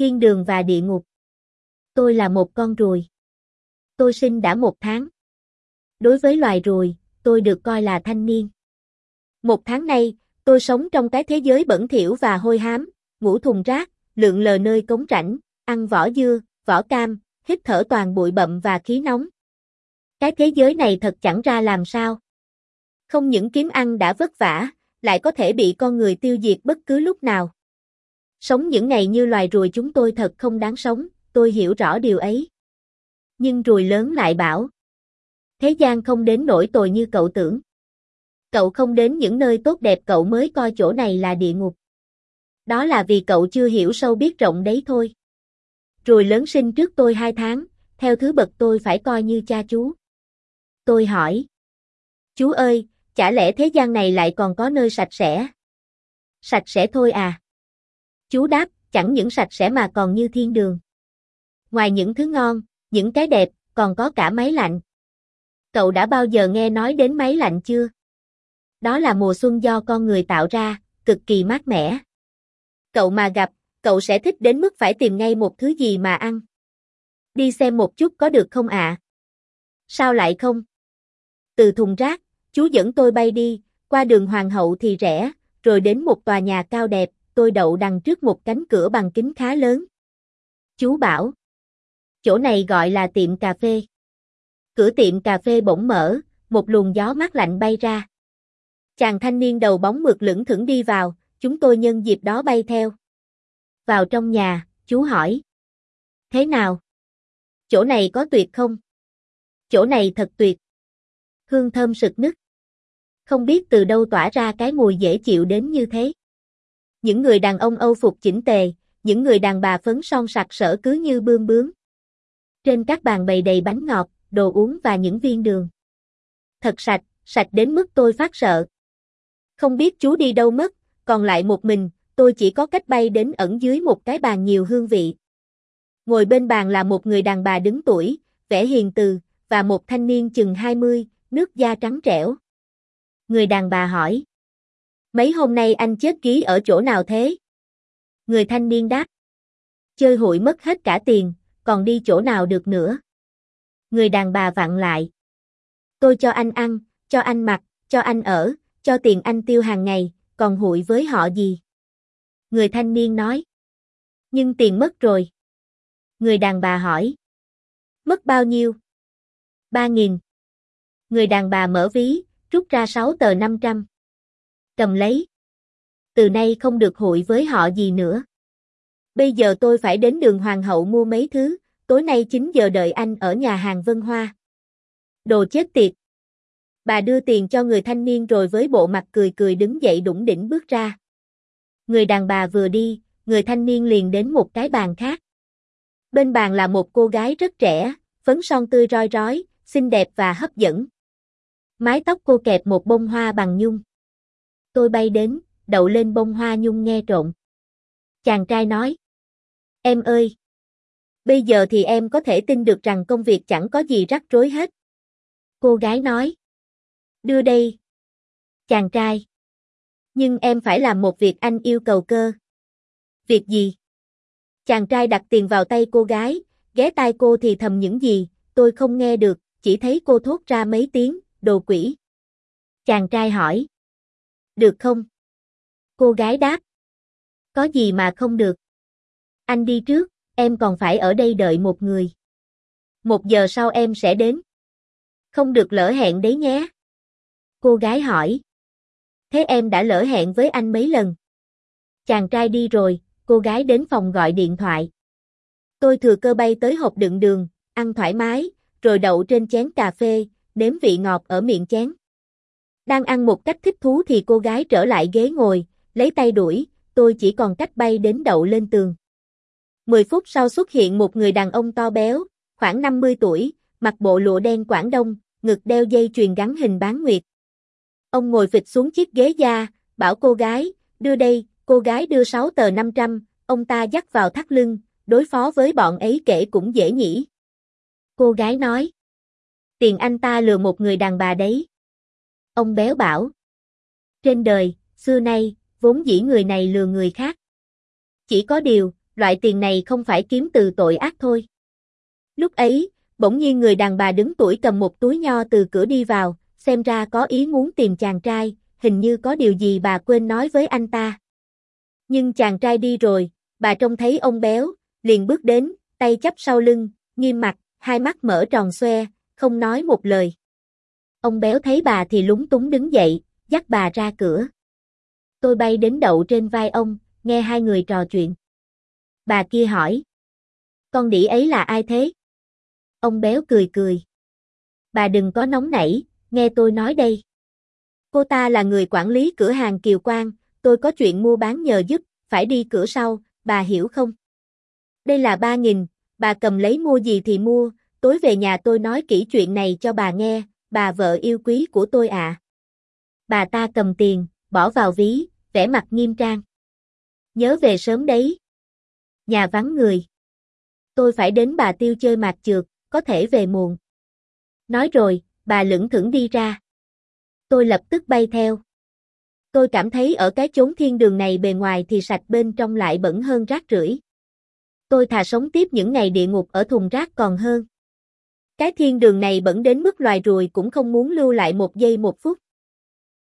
thiên đường và địa ngục. Tôi là một con ruồi. Tôi sinh đã một tháng. Đối với loài ruồi, tôi được coi là thanh niên. Một tháng nay, tôi sống trong cái thế giới bẩn thỉu và hôi hám, ngủ thùng rác, lượn lờ nơi cống rãnh, ăn vỏ dưa, vỏ cam, hít thở toàn bụi bậm và khí nóng. Cái thế giới này thật chẳng ra làm sao. Không những kiếm ăn đã vất vả, lại có thể bị con người tiêu diệt bất cứ lúc nào. Sống những ngày như loài ruồi chúng tôi thật không đáng sống, tôi hiểu rõ điều ấy. Nhưng ruồi lớn lại bảo. Thế gian không đến nỗi tồi như cậu tưởng. Cậu không đến những nơi tốt đẹp cậu mới coi chỗ này là địa ngục. Đó là vì cậu chưa hiểu sâu biết rộng đấy thôi. Ruồi lớn sinh trước tôi hai tháng, theo thứ bậc tôi phải coi như cha chú. Tôi hỏi. Chú ơi, chả lẽ thế gian này lại còn có nơi sạch sẽ? Sạch sẽ thôi à? Chú đáp, chẳng những sạch sẽ mà còn như thiên đường. Ngoài những thứ ngon, những cái đẹp, còn có cả máy lạnh. Cậu đã bao giờ nghe nói đến máy lạnh chưa? Đó là mùa xuân do con người tạo ra, cực kỳ mát mẻ. Cậu mà gặp, cậu sẽ thích đến mức phải tìm ngay một thứ gì mà ăn. Đi xem một chút có được không ạ? À? Sao lại không? Từ thùng rác, chú dẫn tôi bay đi, qua đường Hoàng hậu thì rẻ, rồi đến một tòa nhà cao đẹp, tôi đậu đằng trước một cánh cửa bằng kính khá lớn. Chú bảo, chỗ này gọi là tiệm cà phê. Cửa tiệm cà phê bỗng mở, một luồng gió mát lạnh bay ra. Chàng thanh niên đầu bóng mượt lững thững đi vào, chúng tôi nhân dịp đó bay theo. Vào trong nhà, chú hỏi. Thế nào? Chỗ này có tuyệt không? Chỗ này thật tuyệt. Hương thơm sực nức. Không biết từ đâu tỏa ra cái mùi dễ chịu đến như thế. Những người đàn ông Âu phục chỉnh tề, những người đàn bà phấn son sặc sỡ cứ như bươm bướm. Trên các bàn bày đầy bánh ngọt, đồ uống và những viên đường. Thật sạch, sạch đến mức tôi phát sợ. Không biết chú đi đâu mất, còn lại một mình, tôi chỉ có cách bay đến ẩn dưới một cái bàn nhiều hương vị. Ngồi bên bàn là một người đàn bà đứng tuổi, vẻ hiền từ, và một thanh niên chừng 20, nước da trắng trẻo. Người đàn bà hỏi. Mấy hôm nay anh chết ký ở chỗ nào thế? Người thanh niên đáp. Chơi hụi mất hết cả tiền, còn đi chỗ nào được nữa? Người đàn bà vặn lại. Tôi cho anh ăn, cho anh mặc, cho anh ở, cho tiền anh tiêu hàng ngày, còn hụi với họ gì? Người thanh niên nói. Nhưng tiền mất rồi. Người đàn bà hỏi. Mất bao nhiêu? Ba nghìn. Người đàn bà mở ví, rút ra sáu tờ năm trăm. Cầm lấy. Từ nay không được hội với họ gì nữa. Bây giờ tôi phải đến đường Hoàng hậu mua mấy thứ, tối nay 9 giờ đợi anh ở nhà hàng Vân Hoa. Đồ chết tiệt. Bà đưa tiền cho người thanh niên rồi với bộ mặt cười cười đứng dậy đủng đỉnh bước ra. Người đàn bà vừa đi, người thanh niên liền đến một cái bàn khác. Bên bàn là một cô gái rất trẻ, phấn son tươi roi rói, xinh đẹp và hấp dẫn. Mái tóc cô kẹp một bông hoa bằng nhung. Tôi bay đến, đậu lên bông hoa nhung nghe trộn. Chàng trai nói. Em ơi! Bây giờ thì em có thể tin được rằng công việc chẳng có gì rắc rối hết. Cô gái nói. Đưa đây. Chàng trai. Nhưng em phải làm một việc anh yêu cầu cơ. Việc gì? Chàng trai đặt tiền vào tay cô gái, ghé tai cô thì thầm những gì, tôi không nghe được, chỉ thấy cô thốt ra mấy tiếng, đồ quỷ. Chàng trai hỏi. Được không? Cô gái đáp. Có gì mà không được? Anh đi trước, em còn phải ở đây đợi một người. Một giờ sau em sẽ đến. Không được lỡ hẹn đấy nhé. Cô gái hỏi. Thế em đã lỡ hẹn với anh mấy lần? Chàng trai đi rồi, cô gái đến phòng gọi điện thoại. Tôi thừa cơ bay tới hộp đựng đường, ăn thoải mái, rồi đậu trên chén cà phê, nếm vị ngọt ở miệng chén. Đang ăn một cách thích thú thì cô gái trở lại ghế ngồi, lấy tay đuổi, tôi chỉ còn cách bay đến đậu lên tường. 10 phút sau xuất hiện một người đàn ông to béo, khoảng 50 tuổi, mặc bộ lụa đen Quảng Đông, ngực đeo dây chuyền gắn hình bán nguyệt. Ông ngồi phịch xuống chiếc ghế da, bảo cô gái, đưa đây, cô gái đưa 6 tờ 500, ông ta dắt vào thắt lưng, đối phó với bọn ấy kể cũng dễ nhỉ. Cô gái nói. Tiền anh ta lừa một người đàn bà đấy. Ông béo bảo. Trên đời, xưa nay, vốn dĩ người này lừa người khác. Chỉ có điều, loại tiền này không phải kiếm từ tội ác thôi. Lúc ấy, bỗng nhiên người đàn bà đứng tuổi cầm một túi nho từ cửa đi vào, xem ra có ý muốn tìm chàng trai, hình như có điều gì bà quên nói với anh ta. Nhưng chàng trai đi rồi, bà trông thấy ông béo, liền bước đến, tay chắp sau lưng, nghiêm mặt, hai mắt mở tròn xoe, không nói một lời. Ông béo thấy bà thì lúng túng đứng dậy, dắt bà ra cửa. Tôi bay đến đậu trên vai ông, nghe hai người trò chuyện. Bà kia hỏi. Con đĩ ấy là ai thế? Ông béo cười cười. Bà đừng có nóng nảy, nghe tôi nói đây. Cô ta là người quản lý cửa hàng Kiều Quang, tôi có chuyện mua bán nhờ giúp, phải đi cửa sau, bà hiểu không? Đây là ba nghìn, bà cầm lấy mua gì thì mua, tối về nhà tôi nói kỹ chuyện này cho bà nghe, bà vợ yêu quý của tôi ạ. À. Bà ta cầm tiền, bỏ vào ví, vẻ mặt nghiêm trang. Nhớ về sớm đấy. Nhà vắng người. Tôi phải đến bà tiêu chơi mạc trượt, có thể về muộn. Nói rồi, bà lững thững đi ra. Tôi lập tức bay theo. Tôi cảm thấy ở cái chốn thiên đường này bề ngoài thì sạch bên trong lại bẩn hơn rác rưởi. Tôi thà sống tiếp những ngày địa ngục ở thùng rác còn hơn. Cái thiên đường này bẩn đến mức loài ruồi cũng không muốn lưu lại một giây một phút.